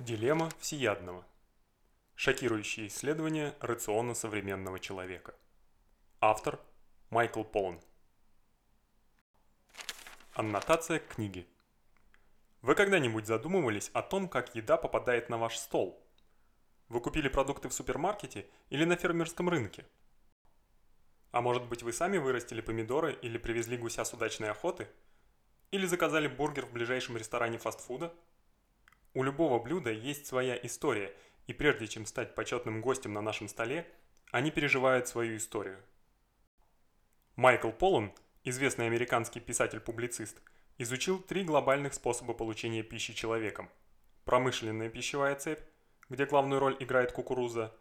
Дилемма всеядного. Шокирующее исследование рациона современного человека. Автор Майкл Полн. Аннотация к книге. Вы когда-нибудь задумывались о том, как еда попадает на ваш стол? Вы купили продукты в супермаркете или на фермерском рынке? А может быть вы сами вырастили помидоры или привезли гуся с удачной охоты? Или заказали бургер в ближайшем ресторане фастфуда? У любого блюда есть своя история, и прежде чем стать почетным гостем на нашем столе, они переживают свою историю. Майкл Поллан, известный американский писатель-публицист, изучил три глобальных способа получения пищи человеком. Промышленная пищевая цепь, где главную роль играет кукуруза,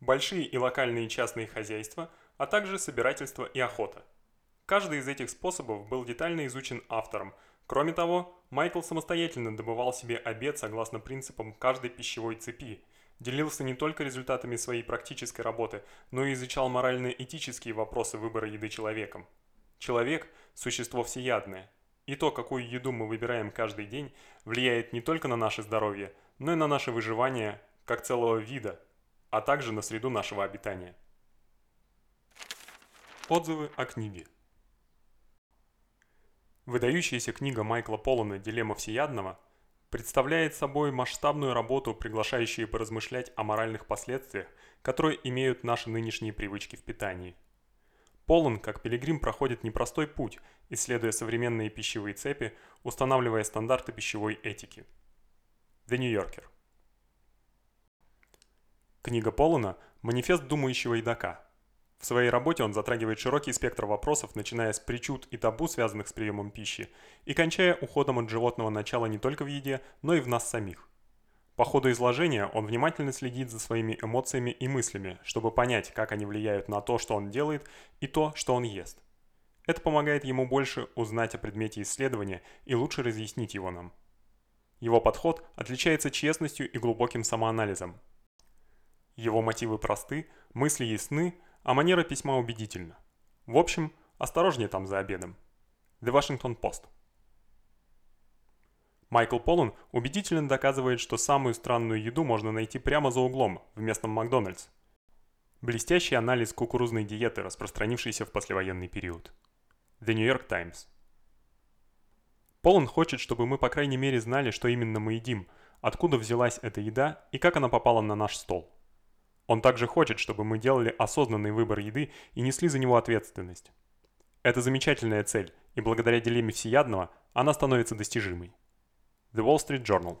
большие и локальные частные хозяйства, а также собирательство и охота. Каждый из этих способов был детально изучен автором – Кроме того, Майкл самостоятельно добывал себе обед согласно принципам каждой пищевой цепи, делился не только результатами своей практической работы, но и изучал морально-этические вопросы выбора еды человеком. Человек – существо всеядное, и то, какую еду мы выбираем каждый день, влияет не только на наше здоровье, но и на наше выживание как целого вида, а также на среду нашего обитания. Отзывы о книге. Выдающаяся книга Майкла Поллана «Дилемма всеядного» представляет собой масштабную работу, приглашающую поразмышлять о моральных последствиях, которые имеют наши нынешние привычки в питании. Полон, как пилигрим, проходит непростой путь, исследуя современные пищевые цепи, устанавливая стандарты пищевой этики. The New Yorker. Книга Полона – манифест думающего едока – в своей работе он затрагивает широкий спектр вопросов, начиная с причуд и табу, связанных с приемом пищи, и кончая уходом от животного начала не только в еде, но и в нас самих. По ходу изложения он внимательно следит за своими эмоциями и мыслями, чтобы понять, как они влияют на то, что он делает, и то, что он ест. Это помогает ему больше узнать о предмете исследования и лучше разъяснить его нам. Его подход отличается честностью и глубоким самоанализом. Его мотивы просты, мысли ясны, а манера письма убедительна. В общем, осторожнее там за обедом. The Washington Post. Майкл Поллан убедительно доказывает, что самую странную еду можно найти прямо за углом, в местном Макдональдс. Блестящий анализ кукурузной диеты, распространившейся в послевоенный период. The New York Times. Полон хочет, чтобы мы по крайней мере знали, что именно мы едим, откуда взялась эта еда и как она попала на наш стол. Он также хочет, чтобы мы делали осознанный выбор еды и несли за него ответственность. Это замечательная цель, и благодаря дилемме всеядного она становится достижимой. The Wall Street Journal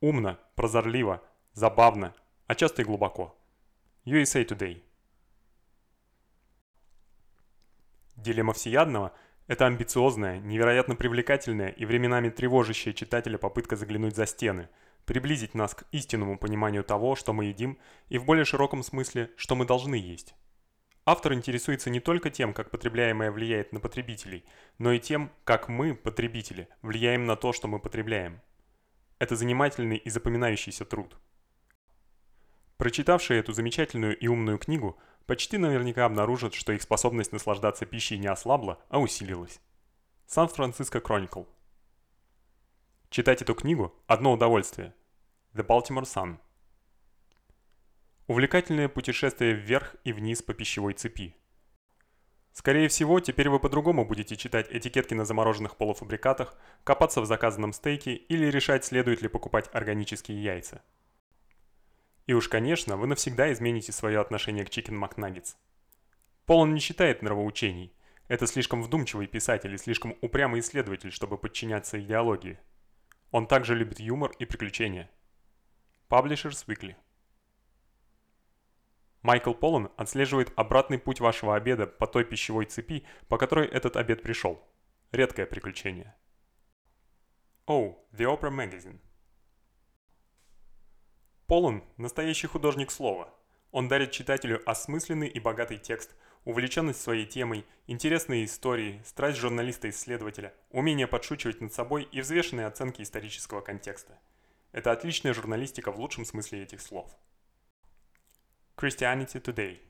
Умно, прозорливо, забавно, а часто и глубоко. USA Today Дилемма всеядного – это амбициозная, невероятно привлекательная и временами тревожащая читателя попытка заглянуть за стены – приблизить нас к истинному пониманию того, что мы едим, и в более широком смысле, что мы должны есть. Автор интересуется не только тем, как потребляемое влияет на потребителей, но и тем, как мы, потребители, влияем на то, что мы потребляем. Это занимательный и запоминающийся труд. Прочитавшие эту замечательную и умную книгу, почти наверняка обнаружат, что их способность наслаждаться пищей не ослабла, а усилилась. Сан-Франциско Chronicle Читать эту книгу – одно удовольствие. The Baltimore Sun. Увлекательное путешествие вверх и вниз по пищевой цепи. Скорее всего, теперь вы по-другому будете читать этикетки на замороженных полуфабрикатах, копаться в заказанном стейке или решать, следует ли покупать органические яйца. И уж, конечно, вы навсегда измените свое отношение к Chicken McNuggets. Полон не считает нравоучений. Это слишком вдумчивый писатель и слишком упрямый исследователь, чтобы подчиняться идеологии. Он также любит юмор и приключения. Publishers Weekly. Майкл Поллан отслеживает обратный путь вашего обеда по той пищевой цепи, по которой этот обед пришел. Редкое приключение. Oh, The Opera Magazine. Поллан – настоящий художник слова. Он дарит читателю осмысленный и богатый текст, увлеченность своей темой, интересные истории, страсть журналиста-исследователя, умение подшучивать над собой и взвешенные оценки исторического контекста. Это отличная журналистика в лучшем смысле этих слов. Christianity Today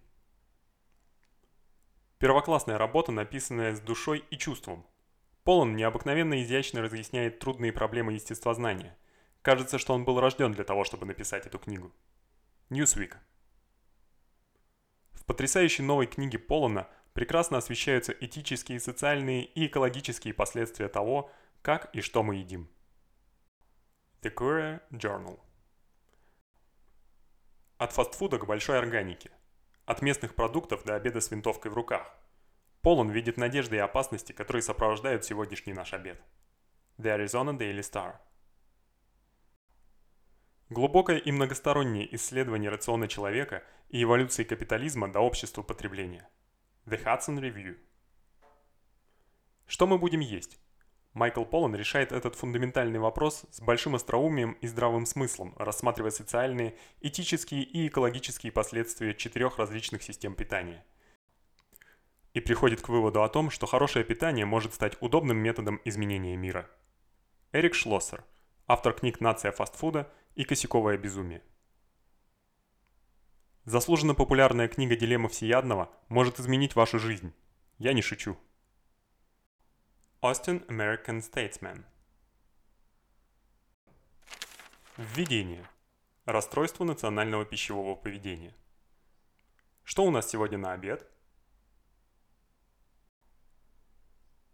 Первоклассная работа, написанная с душой и чувством. Полон необыкновенно изящно разъясняет трудные проблемы естествознания. Кажется, что он был рожден для того, чтобы написать эту книгу. Newsweek. В потрясающей новой книге Полона прекрасно освещаются этические, социальные и экологические последствия того, как и что мы едим. The Courier Journal От фастфуда к большой органике. От местных продуктов до обеда с винтовкой в руках. Полон видит надежды и опасности, которые сопровождают сегодняшний наш обед. The Arizona Daily Star Глубокое и многостороннее исследование рациона человека и эволюции капитализма до общества потребления. The Hudson Review. Что мы будем есть? Майкл Поллан решает этот фундаментальный вопрос с большим остроумием и здравым смыслом, рассматривая социальные, этические и экологические последствия четырех различных систем питания. И приходит к выводу о том, что хорошее питание может стать удобным методом изменения мира. Эрик Шлоссер, автор книг «Нация фастфуда» и «Косяковое безумие». Заслуженно популярная книга «Дилемма всеядного» может изменить вашу жизнь. Я не шучу. Austin American Statesman Введение. Расстройство национального пищевого поведения. Что у нас сегодня на обед?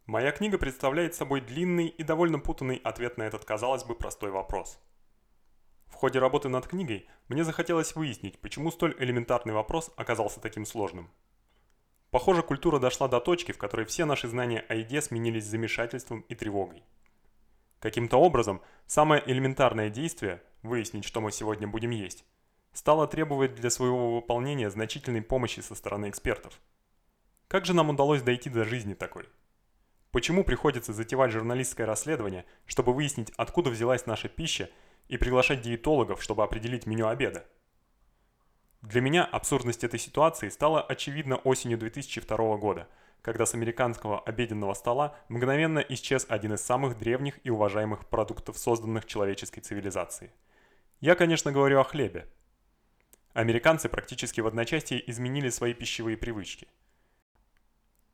Моя книга представляет собой длинный и довольно путанный ответ на этот, казалось бы, простой вопрос – в ходе работы над книгой мне захотелось выяснить, почему столь элементарный вопрос оказался таким сложным. Похоже, культура дошла до точки, в которой все наши знания о еде сменились замешательством и тревогой. Каким-то образом, самое элементарное действие – выяснить, что мы сегодня будем есть – стало требовать для своего выполнения значительной помощи со стороны экспертов. Как же нам удалось дойти до жизни такой? Почему приходится затевать журналистское расследование, чтобы выяснить, откуда взялась наша пища и приглашать диетологов, чтобы определить меню обеда. Для меня абсурдность этой ситуации стала очевидна осенью 2002 года, когда с американского обеденного стола мгновенно исчез один из самых древних и уважаемых продуктов, созданных человеческой цивилизацией. Я, конечно, говорю о хлебе. Американцы практически в одночасье изменили свои пищевые привычки.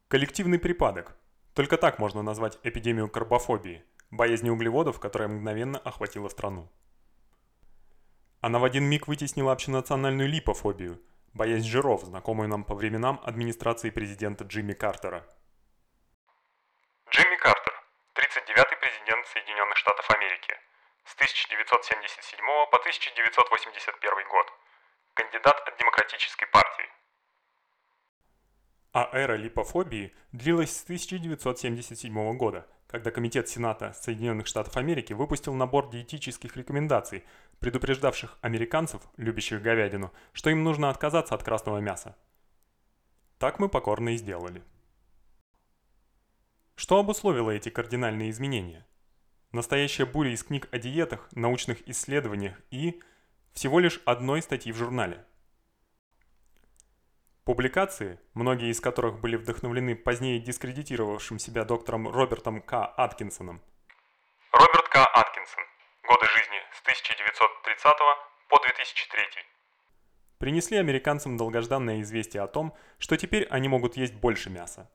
Коллективный припадок. Только так можно назвать эпидемию карбофобии, боязни углеводов, которая мгновенно охватила страну. Она в один миг вытеснила общенациональную липофобию, боязнь жиров, знакомую нам по временам администрации президента Джимми Картера. Джимми Картер, 39-й президент Соединенных Штатов Америки, с 1977 по 1981 год, кандидат от Демократической партии. А эра липофобии длилась с 1977 года – когда Комитет Сената Соединенных Штатов Америки выпустил набор диетических рекомендаций, предупреждавших американцев, любящих говядину, что им нужно отказаться от красного мяса. Так мы покорно и сделали. Что обусловило эти кардинальные изменения? Настоящая буря из книг о диетах, научных исследованиях и всего лишь одной статьи в журнале – Публикации, многие из которых были вдохновлены позднее дискредитировавшим себя доктором Робертом К. Аткинсоном. Роберт К. Аткинсон. Годы жизни с 1930 по 2003. Принесли американцам долгожданное известие о том, что теперь они могут есть больше мяса.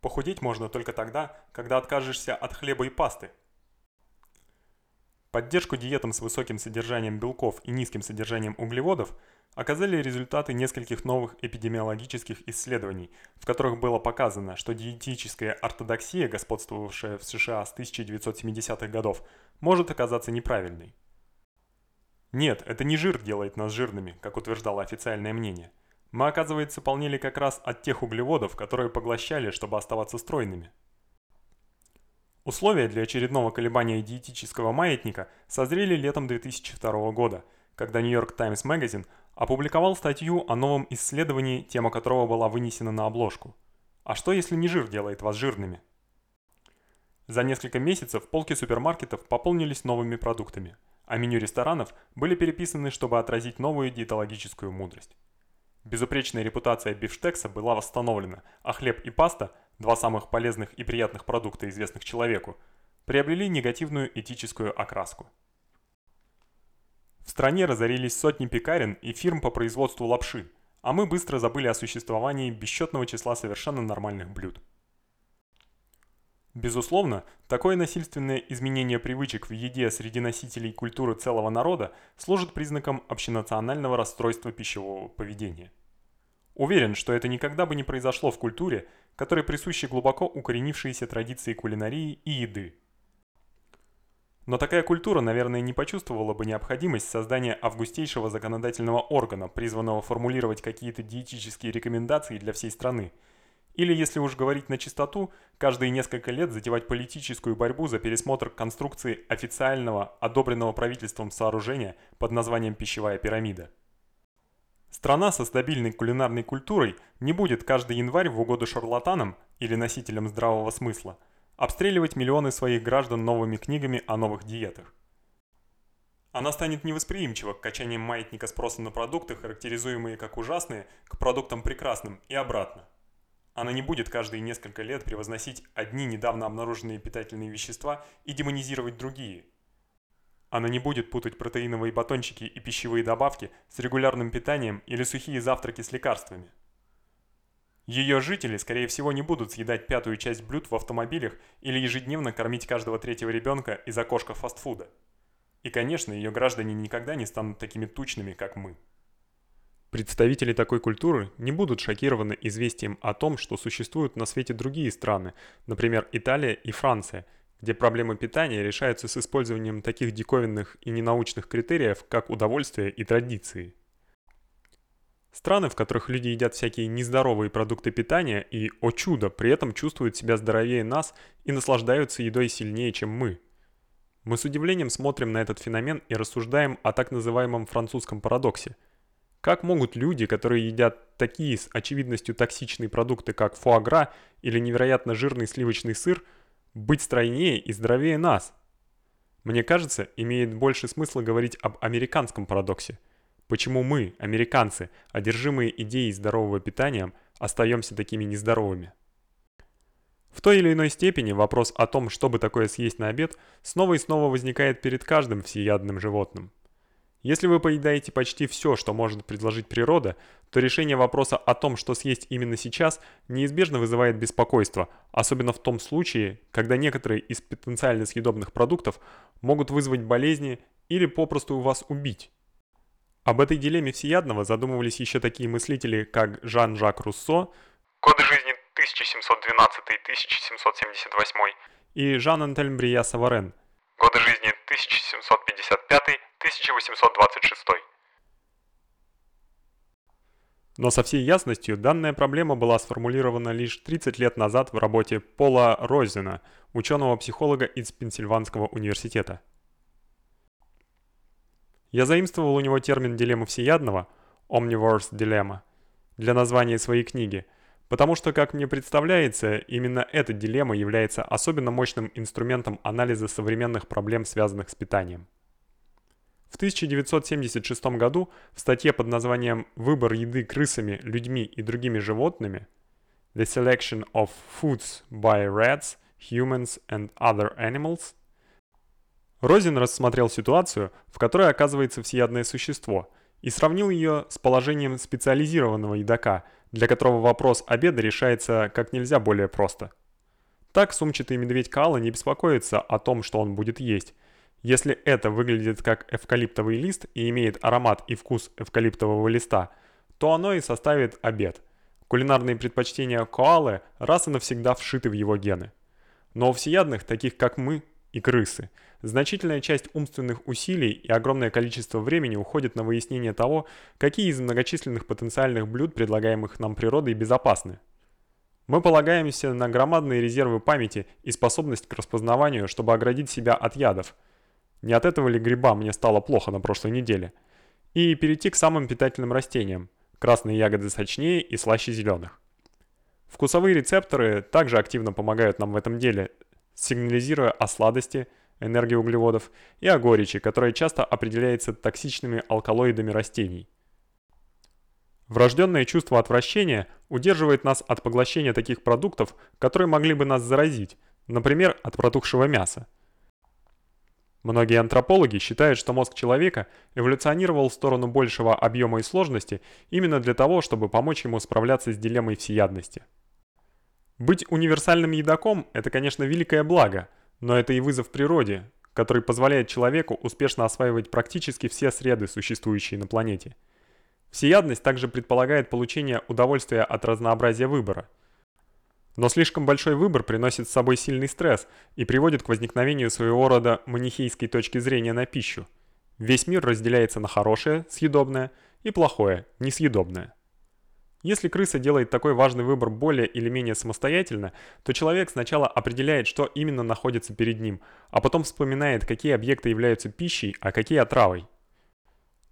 Похудеть можно только тогда, когда откажешься от хлеба и пасты. Поддержку диетам с высоким содержанием белков и низким содержанием углеводов – оказали результаты нескольких новых эпидемиологических исследований, в которых было показано, что диетическая ортодоксия, господствовавшая в США с 1970-х годов, может оказаться неправильной. Нет, это не жир делает нас жирными, как утверждало официальное мнение. Мы, оказывается, полнели как раз от тех углеводов, которые поглощали, чтобы оставаться стройными. Условия для очередного колебания диетического маятника созрели летом 2002 года, когда New York Times Magazine опубликовал статью о новом исследовании, тема которого была вынесена на обложку. А что если не жир делает вас жирными? За несколько месяцев полки супермаркетов пополнились новыми продуктами, а меню ресторанов были переписаны, чтобы отразить новую диетологическую мудрость. Безупречная репутация бифштекса была восстановлена, а хлеб и паста, два самых полезных и приятных продукта, известных человеку, приобрели негативную этическую окраску. В стране разорились сотни пекарен и фирм по производству лапши, а мы быстро забыли о существовании бесчетного числа совершенно нормальных блюд. Безусловно, такое насильственное изменение привычек в еде среди носителей культуры целого народа служит признаком общенационального расстройства пищевого поведения. Уверен, что это никогда бы не произошло в культуре, которой присущи глубоко укоренившиеся традиции кулинарии и еды. Но такая культура, наверное, не почувствовала бы необходимость создания августейшего законодательного органа, призванного формулировать какие-то диетические рекомендации для всей страны – или, если уж говорить на чистоту, каждые несколько лет затевать политическую борьбу за пересмотр конструкции официального, одобренного правительством сооружения под названием «Пищевая пирамида». Страна со стабильной кулинарной культурой не будет каждый январь в угоду шарлатанам или носителям здравого смысла обстреливать миллионы своих граждан новыми книгами о новых диетах. Она станет невосприимчива к качаниям маятника спроса на продукты, характеризуемые как ужасные, к продуктам прекрасным и обратно. Она не будет каждые несколько лет превозносить одни недавно обнаруженные питательные вещества и демонизировать другие. Она не будет путать протеиновые батончики и пищевые добавки с регулярным питанием или сухие завтраки с лекарствами. Ее жители, скорее всего, не будут съедать пятую часть блюд в автомобилях или ежедневно кормить каждого третьего ребенка из окошка фастфуда. И, конечно, ее граждане никогда не станут такими тучными, как мы. Представители такой культуры не будут шокированы известием о том, что существуют на свете другие страны, например, Италия и Франция, где проблемы питания решаются с использованием таких диковинных и ненаучных критериев, как удовольствие и традиции. Страны, в которых люди едят всякие нездоровые продукты питания и, о чудо, при этом чувствуют себя здоровее нас и наслаждаются едой сильнее, чем мы. Мы с удивлением смотрим на этот феномен и рассуждаем о так называемом французском парадоксе – как могут люди, которые едят такие с очевидностью токсичные продукты, как фуагра или невероятно жирный сливочный сыр, быть стройнее и здоровее нас? Мне кажется, имеет больше смысла говорить об американском парадоксе. Почему мы, американцы, одержимые идеей здорового питания, остаемся такими нездоровыми? В той или иной степени вопрос о том, чтобы такое съесть на обед, снова и снова возникает перед каждым всеядным животным. Если вы поедаете почти все, что может предложить природа, то решение вопроса о том, что съесть именно сейчас, неизбежно вызывает беспокойство, особенно в том случае, когда некоторые из потенциально съедобных продуктов могут вызвать болезни или попросту вас убить. Об этой дилемме всеядного задумывались еще такие мыслители, как Жан-Жак Руссо «Годы жизни 1712-1778» и Жан-Антельм Брия Саварен «Годы жизни 1755 1826. Но со всей ясностью данная проблема была сформулирована лишь 30 лет назад в работе Пола Розена, ученого-психолога из Пенсильванского университета. Я заимствовал у него термин дилемма всеядного Omnivore's Dilemma для названия своей книги, потому что, как мне представляется, именно эта дилемма является особенно мощным инструментом анализа современных проблем, связанных с питанием. В 1976 году в статье под названием «Выбор еды крысами, людьми и другими животными» The Selection of Foods by Rats, Humans and Other Animals Розин рассмотрел ситуацию, в которой оказывается всеядное существо, и сравнил ее с положением специализированного едока, для которого вопрос обеда решается как нельзя более просто. Так сумчатый медведь Кала не беспокоится о том, что он будет есть, если это выглядит как эвкалиптовый лист и имеет аромат и вкус эвкалиптового листа, то оно и составит обед. Кулинарные предпочтения коалы раз и навсегда вшиты в его гены. Но у всеядных, таких как мы и крысы, значительная часть умственных усилий и огромное количество времени уходит на выяснение того, какие из многочисленных потенциальных блюд, предлагаемых нам природой, безопасны. Мы полагаемся на громадные резервы памяти и способность к распознаванию, чтобы оградить себя от ядов – не от этого ли гриба мне стало плохо на прошлой неделе? И перейти к самым питательным растениям. Красные ягоды сочнее и слаще зеленых. Вкусовые рецепторы также активно помогают нам в этом деле, сигнализируя о сладости, энергии углеводов и о горечи, которая часто определяется токсичными алкалоидами растений. Врожденное чувство отвращения удерживает нас от поглощения таких продуктов, которые могли бы нас заразить, например, от протухшего мяса. Многие антропологи считают, что мозг человека эволюционировал в сторону большего объема и сложности именно для того, чтобы помочь ему справляться с дилеммой всеядности. Быть универсальным едоком – это, конечно, великое благо, но это и вызов природе, который позволяет человеку успешно осваивать практически все среды, существующие на планете. Всеядность также предполагает получение удовольствия от разнообразия выбора. Но слишком большой выбор приносит с собой сильный стресс и приводит к возникновению своего рода манихейской точки зрения на пищу. Весь мир разделяется на хорошее, съедобное, и плохое, несъедобное. Если крыса делает такой важный выбор более или менее самостоятельно, то человек сначала определяет, что именно находится перед ним, а потом вспоминает, какие объекты являются пищей, а какие отравой.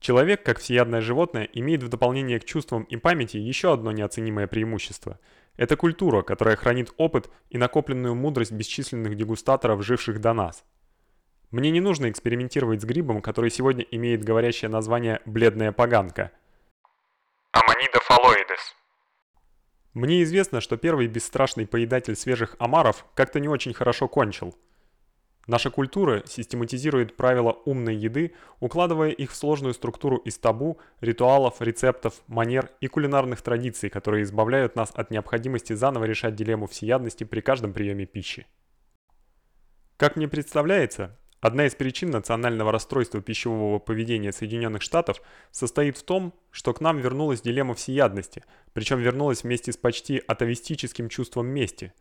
Человек, как всеядное животное, имеет в дополнение к чувствам и памяти еще одно неоценимое преимущество. Это культура, которая хранит опыт и накопленную мудрость бесчисленных дегустаторов, живших до нас. Мне не нужно экспериментировать с грибом, который сегодня имеет говорящее название бледная поганка – Аманида фалоидес. Мне известно, что первый бесстрашный поедатель свежих омаров как-то не очень хорошо кончил. Наша культура систематизирует правила умной еды, укладывая их в сложную структуру из табу, ритуалов, рецептов, манер и кулинарных традиций, которые избавляют нас от необходимости заново решать дилемму всеядности при каждом приеме пищи. Как мне представляется, Одна из причин национального расстройства пищевого поведения Соединенных Штатов состоит в том, что к нам вернулась дилемма всеядности, причем вернулась вместе с почти атовистическим чувством мести.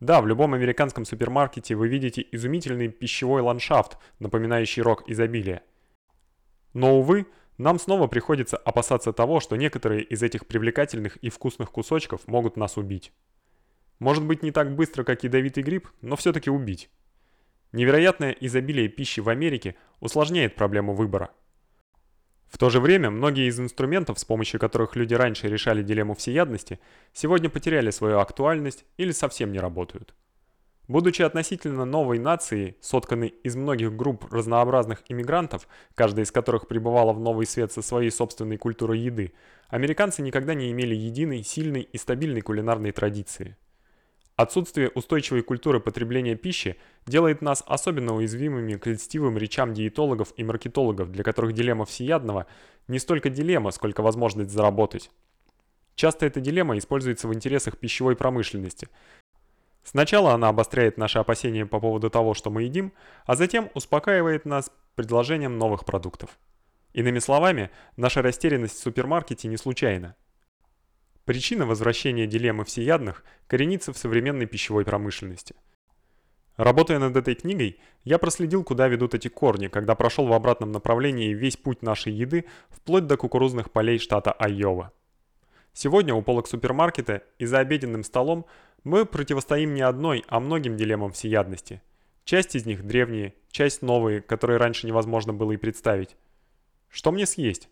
Да, в любом американском супермаркете вы видите изумительный пищевой ландшафт, напоминающий рок изобилия. Но увы, нам снова приходится опасаться того, что некоторые из этих привлекательных и вкусных кусочков могут нас убить. Может быть, не так быстро, как ядовитый гриб, но все таки убить. Невероятное изобилие пищи в Америке усложняет проблему выбора. В то же время многие из инструментов, с помощью которых люди раньше решали дилемму всеядности, сегодня потеряли свою актуальность или совсем не работают. Будучи относительно новой нацией, сотканной из многих групп разнообразных иммигрантов, каждая из которых пребывала в новый свет со своей собственной культурой еды, американцы никогда не имели единой, сильной и стабильной кулинарной традиции. Отсутствие устойчивой культуры потребления пищи делает нас особенно уязвимыми к льстивым речам диетологов и маркетологов, для которых дилемма всеядного не столько дилемма, сколько возможность заработать. Часто эта дилемма используется в интересах пищевой промышленности. Сначала она обостряет наши опасения по поводу того, что мы едим, а затем успокаивает нас предложением новых продуктов. Иными словами, наша растерянность в супермаркете не случайна. Причина возвращения дилеммы всеядных коренится в современной пищевой промышленности. Работая над этой книгой, я проследил, куда ведут эти корни, когда прошел в обратном направлении весь путь нашей еды вплоть до кукурузных полей штата Айова. Сегодня у полок супермаркета и за обеденным столом мы противостоим не одной, а многим дилеммам всеядности. Часть из них древние, часть новые, которые раньше невозможно было и представить. Что мне съесть?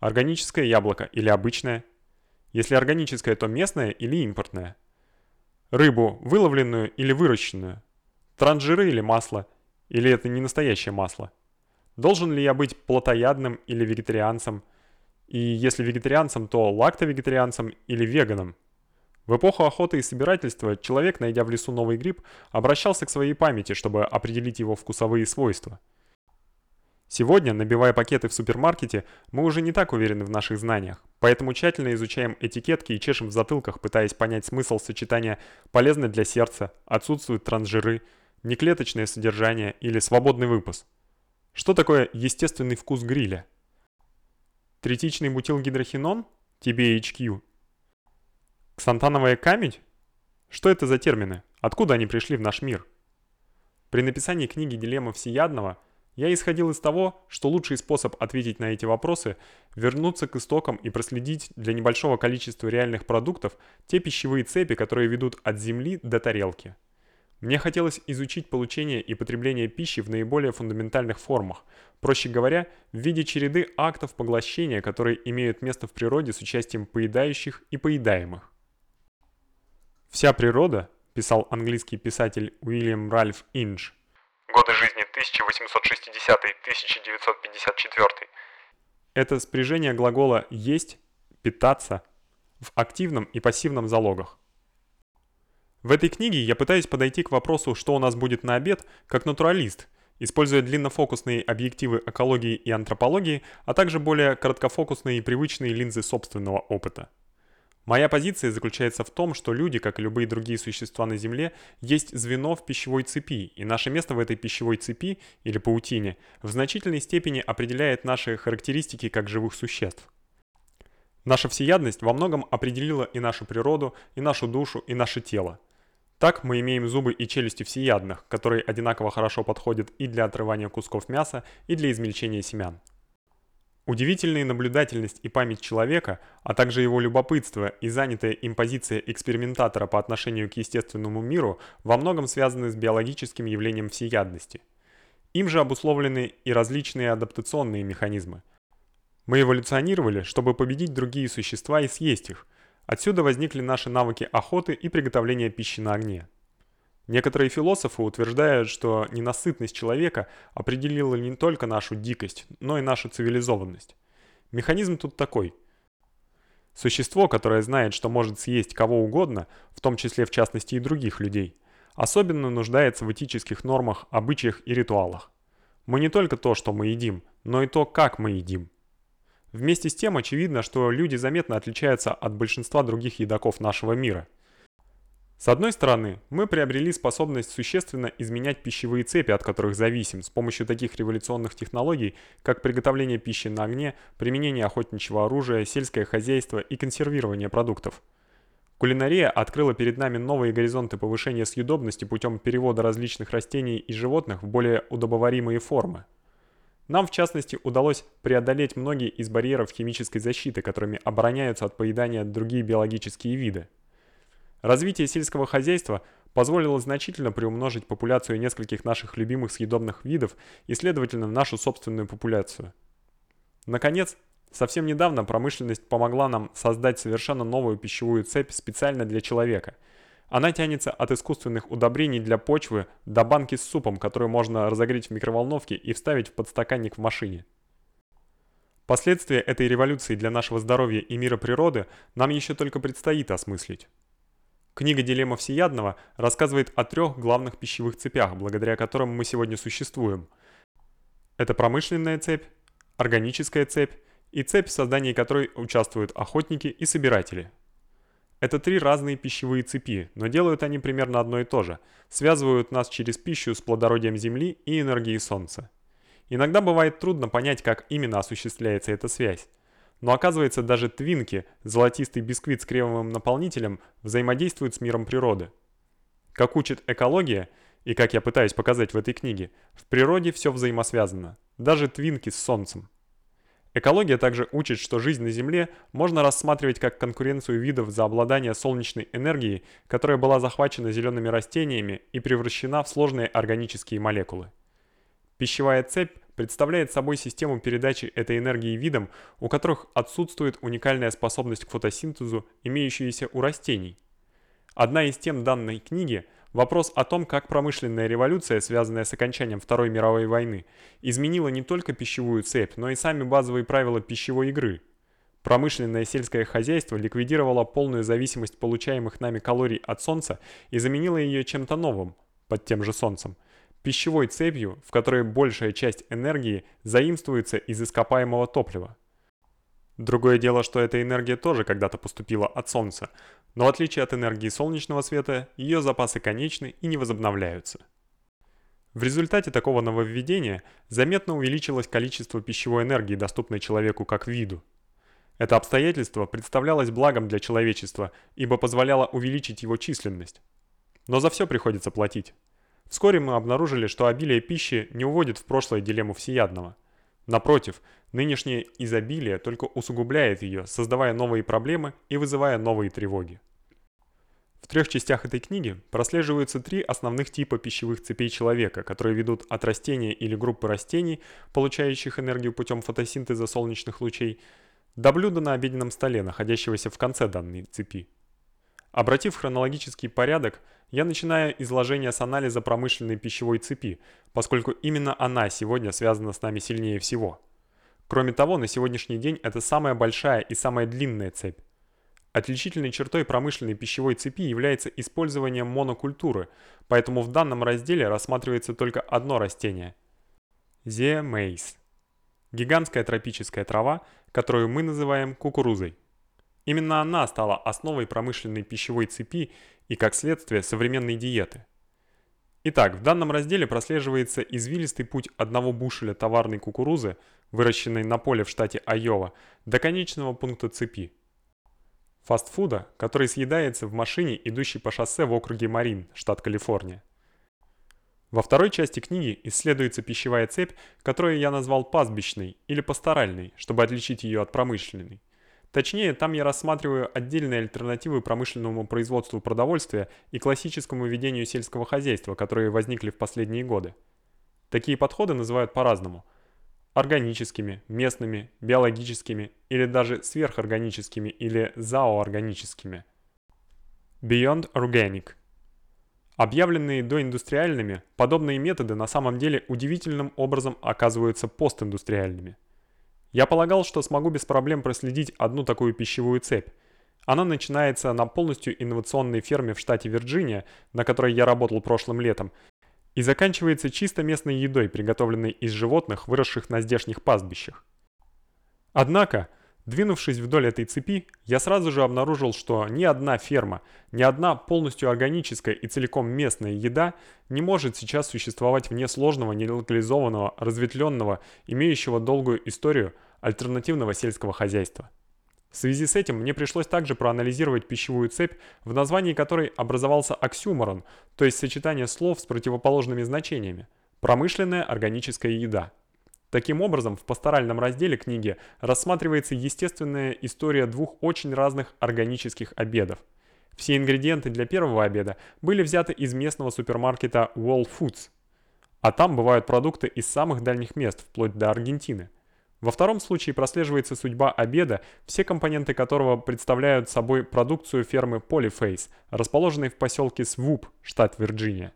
Органическое яблоко или обычное? Если органическое, то местное или импортное. Рыбу выловленную или выращенную. Транжиры или масло. Или это не настоящее масло. Должен ли я быть плотоядным или вегетарианцем? И если вегетарианцем, то лактовегетарианцем или веганом? В эпоху охоты и собирательства человек, найдя в лесу новый гриб, обращался к своей памяти, чтобы определить его вкусовые свойства. Сегодня, набивая пакеты в супермаркете, мы уже не так уверены в наших знаниях, поэтому тщательно изучаем этикетки и чешем в затылках, пытаясь понять смысл сочетания «полезно для сердца», «отсутствуют трансжиры», «неклеточное содержание» или «свободный выпас». Что такое естественный вкус гриля? Третичный бутилгидрохинон? TBHQ? Ксантановая камедь? Что это за термины? Откуда они пришли в наш мир? При написании книги «Дилемма всеядного» Я исходил из того, что лучший способ ответить на эти вопросы – вернуться к истокам и проследить для небольшого количества реальных продуктов те пищевые цепи, которые ведут от земли до тарелки. Мне хотелось изучить получение и потребление пищи в наиболее фундаментальных формах, проще говоря, в виде череды актов поглощения, которые имеют место в природе с участием поедающих и поедаемых. «Вся природа», – писал английский писатель Уильям Ральф Индж, годы жизни 1860-1954. Это спряжение глагола «есть», «питаться» в активном и пассивном залогах. В этой книге я пытаюсь подойти к вопросу, что у нас будет на обед, как натуралист, используя длиннофокусные объективы экологии и антропологии, а также более короткофокусные и привычные линзы собственного опыта. Моя позиция заключается в том, что люди, как и любые другие существа на Земле, есть звено в пищевой цепи, и наше место в этой пищевой цепи или паутине в значительной степени определяет наши характеристики как живых существ. Наша всеядность во многом определила и нашу природу, и нашу душу, и наше тело. Так мы имеем зубы и челюсти всеядных, которые одинаково хорошо подходят и для отрывания кусков мяса, и для измельчения семян. Удивительная наблюдательность и память человека, а также его любопытство и занятая им позиция экспериментатора по отношению к естественному миру во многом связаны с биологическим явлением всеядности. Им же обусловлены и различные адаптационные механизмы. Мы эволюционировали, чтобы победить другие существа и съесть их. Отсюда возникли наши навыки охоты и приготовления пищи на огне. Некоторые философы утверждают, что ненасытность человека определила не только нашу дикость, но и нашу цивилизованность. Механизм тут такой. Существо, которое знает, что может съесть кого угодно, в том числе в частности и других людей, особенно нуждается в этических нормах, обычаях и ритуалах. Мы не только то, что мы едим, но и то, как мы едим. Вместе с тем очевидно, что люди заметно отличаются от большинства других едоков нашего мира – с одной стороны, мы приобрели способность существенно изменять пищевые цепи, от которых зависим, с помощью таких революционных технологий, как приготовление пищи на огне, применение охотничьего оружия, сельское хозяйство и консервирование продуктов. Кулинария открыла перед нами новые горизонты повышения съедобности путем перевода различных растений и животных в более удобоваримые формы. Нам, в частности, удалось преодолеть многие из барьеров химической защиты, которыми обороняются от поедания другие биологические виды. Развитие сельского хозяйства позволило значительно приумножить популяцию нескольких наших любимых съедобных видов и, следовательно, нашу собственную популяцию. Наконец, совсем недавно промышленность помогла нам создать совершенно новую пищевую цепь специально для человека. Она тянется от искусственных удобрений для почвы до банки с супом, которую можно разогреть в микроволновке и вставить в подстаканник в машине. Последствия этой революции для нашего здоровья и мира природы нам еще только предстоит осмыслить. Книга «Дилемма всеядного» рассказывает о трех главных пищевых цепях, благодаря которым мы сегодня существуем. Это промышленная цепь, органическая цепь и цепь, в создании которой участвуют охотники и собиратели. Это три разные пищевые цепи, но делают они примерно одно и то же. Связывают нас через пищу с плодородием земли и энергией солнца. Иногда бывает трудно понять, как именно осуществляется эта связь. Но оказывается, даже твинки, золотистый бисквит с кремовым наполнителем, взаимодействуют с миром природы. Как учит экология, и как я пытаюсь показать в этой книге, в природе все взаимосвязано, даже твинки с солнцем. Экология также учит, что жизнь на Земле можно рассматривать как конкуренцию видов за обладание солнечной энергией, которая была захвачена зелеными растениями и превращена в сложные органические молекулы. Пищевая цепь представляет собой систему передачи этой энергии видам, у которых отсутствует уникальная способность к фотосинтезу, имеющаяся у растений. Одна из тем данной книги – вопрос о том, как промышленная революция, связанная с окончанием Второй мировой войны, изменила не только пищевую цепь, но и сами базовые правила пищевой игры. Промышленное сельское хозяйство ликвидировало полную зависимость получаемых нами калорий от солнца и заменило ее чем-то новым, под тем же солнцем – пищевой цепью, в которой большая часть энергии заимствуется из ископаемого топлива. Другое дело, что эта энергия тоже когда-то поступила от солнца, но в отличие от энергии солнечного света, ее запасы конечны и не возобновляются. В результате такого нововведения заметно увеличилось количество пищевой энергии, доступной человеку как виду. Это обстоятельство представлялось благом для человечества, ибо позволяло увеличить его численность. Но за все приходится платить. Вскоре мы обнаружили, что обилие пищи не уводит в прошлое дилемму всеядного. Напротив, нынешнее изобилие только усугубляет ее, создавая новые проблемы и вызывая новые тревоги. В трех частях этой книги прослеживаются три основных типа пищевых цепей человека, которые ведут от растения или группы растений, получающих энергию путем фотосинтеза солнечных лучей, до блюда на обеденном столе, находящегося в конце данной цепи. Обратив хронологический порядок, я начинаю изложение с анализа промышленной пищевой цепи, поскольку именно она сегодня связана с нами сильнее всего. Кроме того, на сегодняшний день это самая большая и самая длинная цепь. Отличительной чертой промышленной пищевой цепи является использование монокультуры, поэтому в данном разделе рассматривается только одно растение – зеэмейс. Гигантская тропическая трава, которую мы называем кукурузой. Именно она стала основой промышленной пищевой цепи и, как следствие, современной диеты. Итак, в данном разделе прослеживается извилистый путь одного бушеля товарной кукурузы, выращенной на поле в штате Айова, до конечного пункта цепи. Фастфуда, который съедается в машине, идущей по шоссе в округе Марин, штат Калифорния. Во второй части книги исследуется пищевая цепь, которую я назвал пастбищной или пасторальной, чтобы отличить ее от промышленной. Точнее, там я рассматриваю отдельные альтернативы промышленному производству продовольствия и классическому ведению сельского хозяйства, которые возникли в последние годы. Такие подходы называют по-разному: органическими, местными, биологическими или даже сверхорганическими или зооорганическими. Beyond Organic Объявленные доиндустриальными, подобные методы на самом деле удивительным образом оказываются постиндустриальными. Я полагал, что смогу без проблем проследить одну такую пищевую цепь. Она начинается на полностью инновационной ферме в штате Вирджиния, на которой я работал прошлым летом, и заканчивается чисто местной едой, приготовленной из животных, выросших на здешних пастбищах. Однако, двинувшись вдоль этой цепи, я сразу же обнаружил, что ни одна ферма, ни одна полностью органическая и целиком местная еда не может сейчас существовать вне сложного, нелокализованного, разветвленного, имеющего долгую историю альтернативного сельского хозяйства. В связи с этим мне пришлось также проанализировать пищевую цепь, в названии которой образовался оксюморон, то есть сочетание слов с противоположными значениями. Промышленная органическая еда. Таким образом, в пасторальном разделе книги рассматривается естественная история двух очень разных органических обедов. Все ингредиенты для первого обеда были взяты из местного супермаркета Whole Foods, а там бывают продукты из самых дальних мест, вплоть до Аргентины. Во втором случае прослеживается судьба обеда, все компоненты которого представляют собой продукцию фермы Polyface, расположенной в поселке Свуп, штат Вирджиния.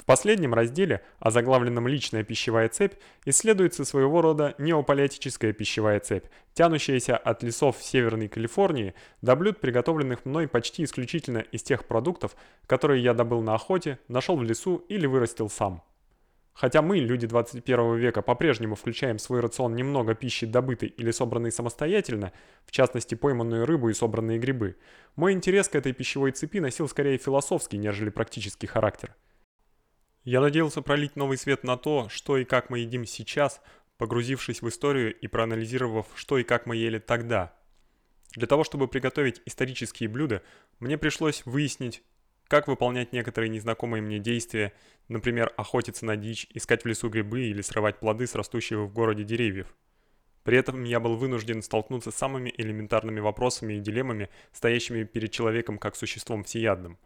В последнем разделе, озаглавленном «Личная пищевая цепь», исследуется своего рода неопалеотическая пищевая цепь, тянущаяся от лесов Северной Калифорнии до блюд, приготовленных мной почти исключительно из тех продуктов, которые я добыл на охоте, нашел в лесу или вырастил сам. Хотя мы, люди 21 века, по-прежнему включаем в свой рацион немного пищи, добытой или собранной самостоятельно, в частности пойманную рыбу и собранные грибы, мой интерес к этой пищевой цепи носил скорее философский, нежели практический характер. Я надеялся пролить новый свет на то, что и как мы едим сейчас, погрузившись в историю и проанализировав, что и как мы ели тогда. Для того, чтобы приготовить исторические блюда, мне пришлось выяснить, как выполнять некоторые незнакомые мне действия, например, охотиться на дичь, искать в лесу грибы или срывать плоды с растущих в городе деревьев. При этом я был вынужден столкнуться с самыми элементарными вопросами и дилеммами, стоящими перед человеком как существом всеядным.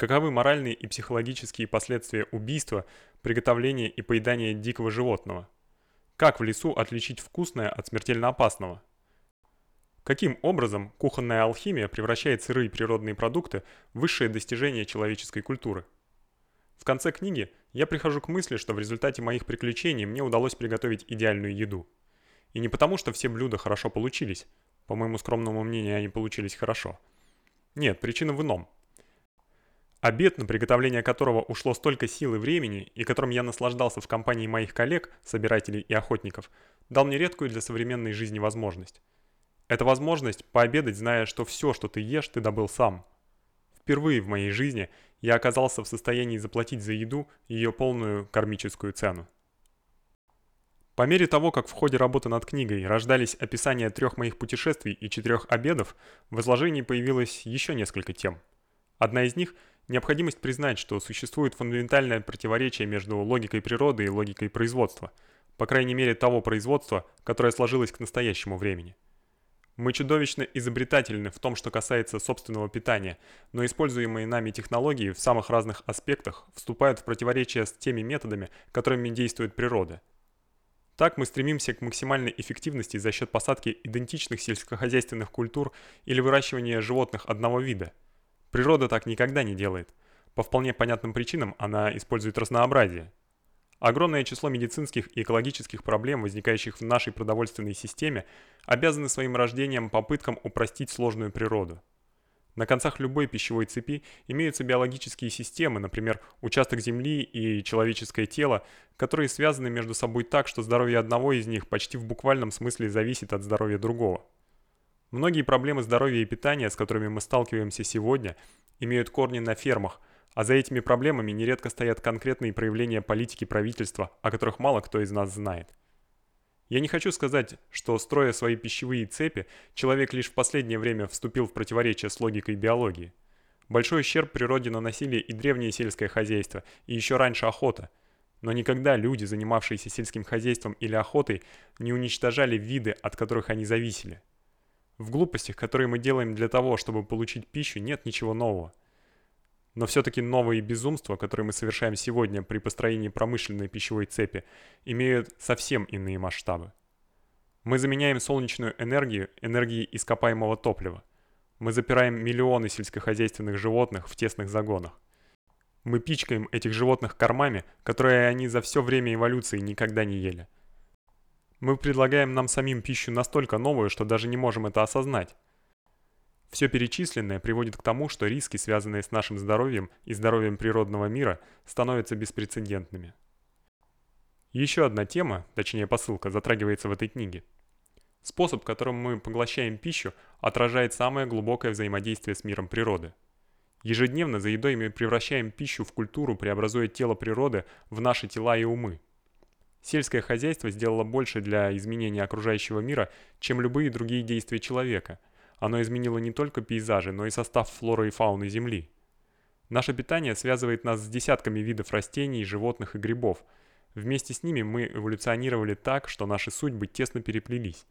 Каковы моральные и психологические последствия убийства, приготовления и поедания дикого животного? Как в лесу отличить вкусное от смертельно опасного? Каким образом кухонная алхимия превращает сырые природные продукты в высшее достижение человеческой культуры? В конце книги я прихожу к мысли, что в результате моих приключений мне удалось приготовить идеальную еду. И не потому, что все блюда хорошо получились. По моему скромному мнению, они получились хорошо. Нет, причина в ином. Обед, на приготовление которого ушло столько сил и времени, и которым я наслаждался в компании моих коллег, собирателей и охотников, дал мне редкую для современной жизни возможность. Это возможность пообедать, зная, что все, что ты ешь, ты добыл сам. Впервые в моей жизни я оказался в состоянии заплатить за еду ее полную кармическую цену. По мере того, как в ходе работы над книгой рождались описания трех моих путешествий и четырех обедов, в изложении появилось еще несколько тем. Одна из них необходимость признать, что существует фундаментальное противоречие между логикой природы и логикой производства, по крайней мере того производства, которое сложилось к настоящему времени. Мы чудовищно изобретательны в том, что касается собственного питания, но используемые нами технологии в самых разных аспектах вступают в противоречие с теми методами, которыми действует природа. Так мы стремимся к максимальной эффективности за счет посадки идентичных сельскохозяйственных культур или выращивания животных одного вида. Природа так никогда не делает. По вполне понятным причинам она использует разнообразие. Огромное число медицинских и экологических проблем, возникающих в нашей продовольственной системе, обязаны своим рождением попыткам упростить сложную природу. На концах любой пищевой цепи имеются биологические системы, например, участок земли и человеческое тело, которые связаны между собой так, что здоровье одного из них почти в буквальном смысле зависит от здоровья другого. Многие проблемы здоровья и питания, с которыми мы сталкиваемся сегодня, имеют корни на фермах, а за этими проблемами нередко стоят конкретные проявления политики правительства, о которых мало кто из нас знает. Я не хочу сказать, что строя свои пищевые цепи, человек лишь в последнее время вступил в противоречие с логикой биологии. Большой ущерб природе наносили и древнее сельское хозяйство, и еще раньше охота. Но никогда люди, занимавшиеся сельским хозяйством или охотой, не уничтожали виды, от которых они зависели. В глупостях, которые мы делаем для того, чтобы получить пищу, нет ничего нового. Но все-таки новые безумства, которые мы совершаем сегодня при построении промышленной пищевой цепи, имеют совсем иные масштабы. Мы заменяем солнечную энергию энергией ископаемого топлива. Мы запираем миллионы сельскохозяйственных животных в тесных загонах. Мы пичкаем этих животных кормами, которые они за все время эволюции никогда не ели. Мы предлагаем нам самим пищу настолько новую, что даже не можем это осознать. Все перечисленное приводит к тому, что риски, связанные с нашим здоровьем и здоровьем природного мира, становятся беспрецедентными. Еще одна тема, точнее посылка, затрагивается в этой книге. Способ, которым мы поглощаем пищу, отражает самое глубокое взаимодействие с миром природы. Ежедневно за едой мы превращаем пищу в культуру, преобразуя тело природы в наши тела и умы. Сельское хозяйство сделало больше для изменения окружающего мира, чем любые другие действия человека. Оно изменило не только пейзажи, но и состав флоры и фауны Земли. Наше питание связывает нас с десятками видов растений, животных и грибов. Вместе с ними мы эволюционировали так, что наши судьбы тесно переплелись.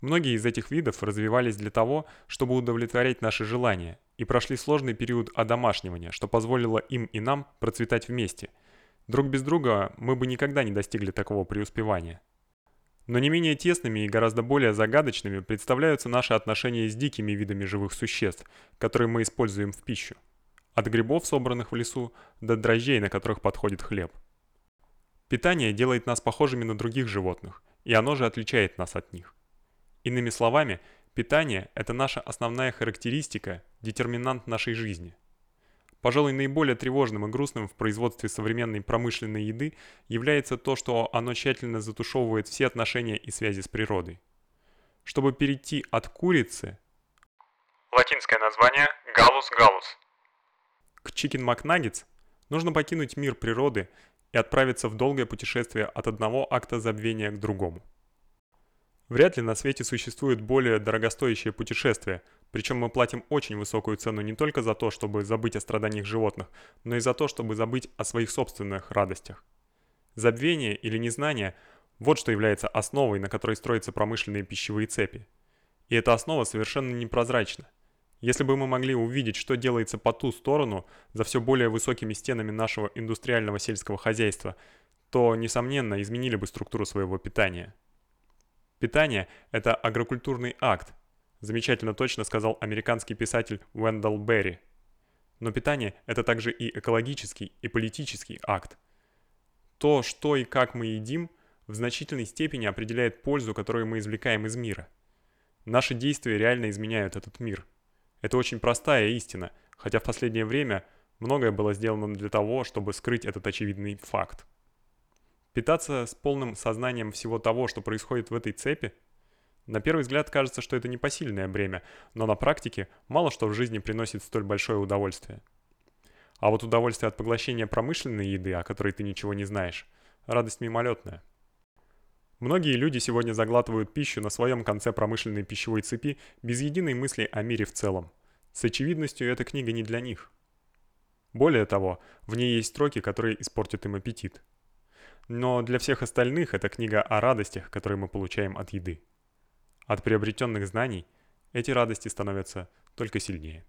Многие из этих видов развивались для того, чтобы удовлетворять наши желания, и прошли сложный период одомашнивания, что позволило им и нам процветать вместе – Друг без друга мы бы никогда не достигли такого преуспевания. Но не менее тесными и гораздо более загадочными представляются наши отношения с дикими видами живых существ, которые мы используем в пищу. От грибов, собранных в лесу, до дрожжей, на которых подходит хлеб. Питание делает нас похожими на других животных, и оно же отличает нас от них. Иными словами, питание – это наша основная характеристика, детерминант нашей жизни. Пожалуй, наиболее тревожным и грустным в производстве современной промышленной еды является то, что оно тщательно затушевывает все отношения и связи с природой. Чтобы перейти от курицы Латинское название Gallus gallus. к Chicken McNuggets, нужно покинуть мир природы и отправиться в долгое путешествие от одного акта забвения к другому. Вряд ли на свете существует более дорогостоящее путешествие, причем мы платим очень высокую цену не только за то, чтобы забыть о страданиях животных, но и за то, чтобы забыть о своих собственных радостях. Забвение или незнание – вот что является основой, на которой строятся промышленные пищевые цепи. И эта основа совершенно непрозрачна. Если бы мы могли увидеть, что делается по ту сторону, за все более высокими стенами нашего индустриального сельского хозяйства, то, несомненно, изменили бы структуру своего питания. Питание – это агрокультурный акт, замечательно точно сказал американский писатель Уэндell Берри. Но питание – это также и экологический, и политический акт. То, что и как мы едим, в значительной степени определяет пользу, которую мы извлекаем из мира. Наши действия реально изменяют этот мир. Это очень простая истина, хотя в последнее время многое было сделано для того, чтобы скрыть этот очевидный факт. Питаться с полным сознанием всего того, что происходит в этой цепи? На первый взгляд кажется, что это непосильное бремя, но на практике мало что в жизни приносит столь большое удовольствие. А вот удовольствие от поглощения промышленной еды, о которой ты ничего не знаешь, радость мимолетная. Многие люди сегодня заглатывают пищу на своем конце промышленной пищевой цепи без единой мысли о мире в целом. С очевидностью эта книга не для них. Более того, в ней есть строки, которые испортят им аппетит. Но для всех остальных это книга о радостях, которые мы получаем от еды. От приобретенных знаний эти радости становятся только сильнее.